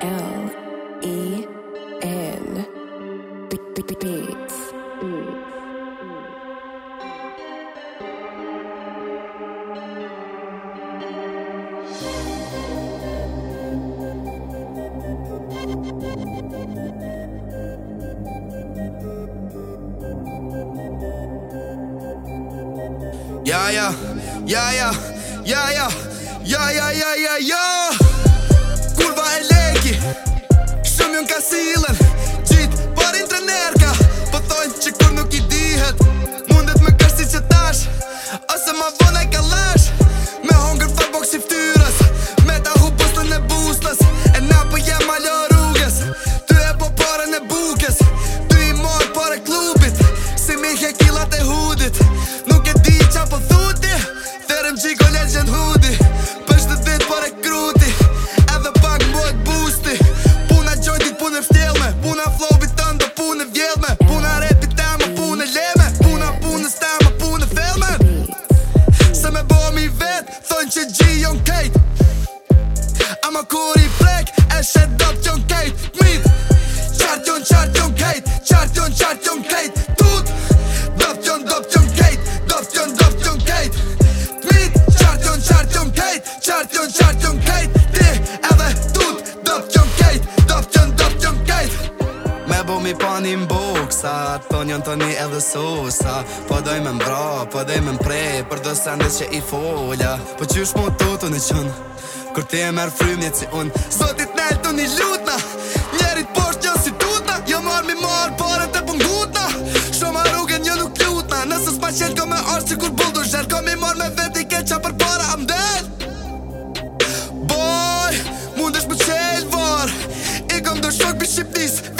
L E N. Beats. Ja, ja, ja, ja, ja, ja, ja, ja, ja, ja, se ilha mi vet Thonë që gjion kejt. Ama kur i plek E shet bo mi pa një mbuksa Ton janë toni edhe susa Po doj me mbra, po doj me mprej Për do sendet që i folja Po qysh mu tutu në qën Kur ti e merë frymjet si unë Zotit nel të një lutna. Njerit posht një si tutna Jo marrë mi marrë parën të pëngutna Shoma rrugën një nuk lutna. Nëse s'ma qelë ko me arë si kur buldu zhelë Ko mi marrë me veti keqa për para am del Boy, mundesh më qelë var I kom do shok bi Shqipnis me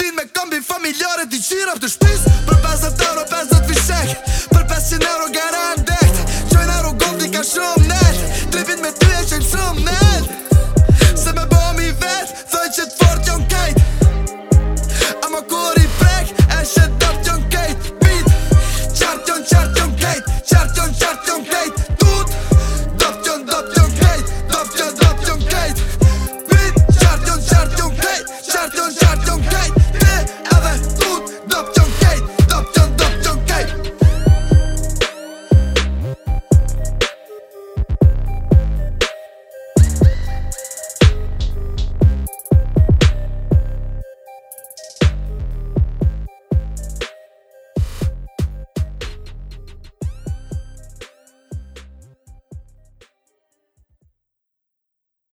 kombi familjare ti qira të shpis Për 50 euro 50